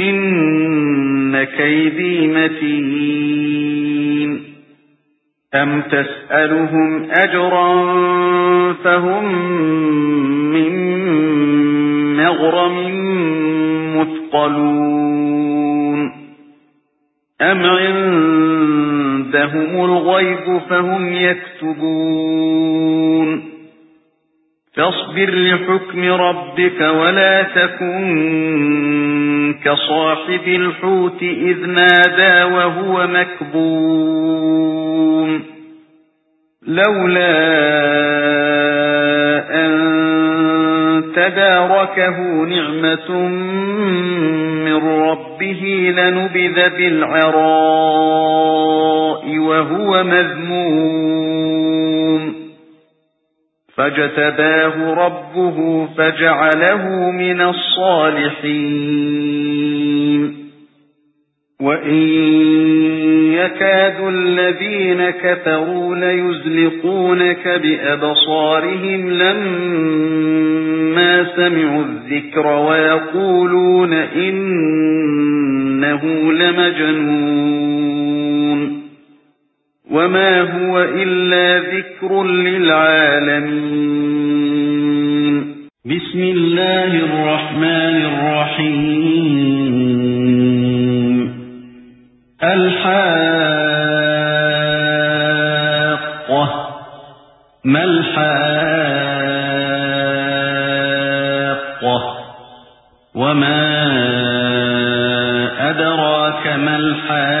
إن كيدي متين أم تسألهم أجرا فهم من مغرم مثقلون أم عندهم الغيب فهم يكتبون فاصبر لحكم ربك ولا تكن كصاحب الحوت إذ نادى وهو مكبوم. لولا أن تداركه نعمة من ربه لنبذ بالعراء وهو مذموم. فاجتباه ربه فجعله من الصالحين. وإن يكاد الذين كفروا ليزلقونك بأبصارهم لما سمعوا الذكر ويقولون إنه لمجنون. وما هو إلا ذكر للعالمين بسم الله الرحمن الرحيم الحاقة ما الحاقة وما أدراك ما الحاقة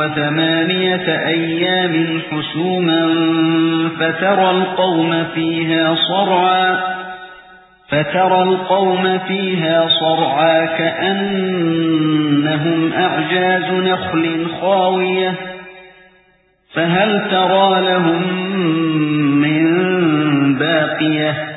وثمانية أيام حسوما فترى القوم فيها صرعا فترى القوم فيها صرعا كأنهم أعجاز نخل خاوية فهل ترى لهم من باقية؟